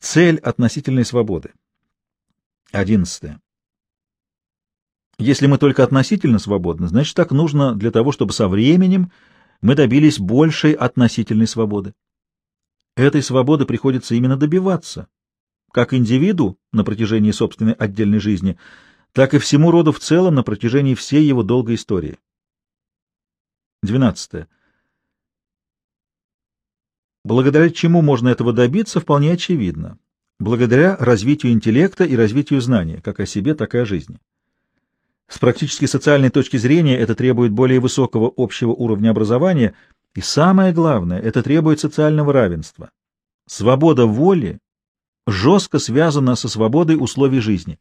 Цель относительной свободы. 11. Если мы только относительно свободны, значит, так нужно для того, чтобы со временем мы добились большей относительной свободы. Этой свободы приходится именно добиваться, как индивиду на протяжении собственной отдельной жизни, так и всему роду в целом на протяжении всей его долгой истории. 12. Благодаря чему можно этого добиться, вполне очевидно. Благодаря развитию интеллекта и развитию знания, как о себе, так и о жизни. С практически социальной точки зрения это требует более высокого общего уровня образования, и самое главное, это требует социального равенства. Свобода воли жестко связана со свободой условий жизни.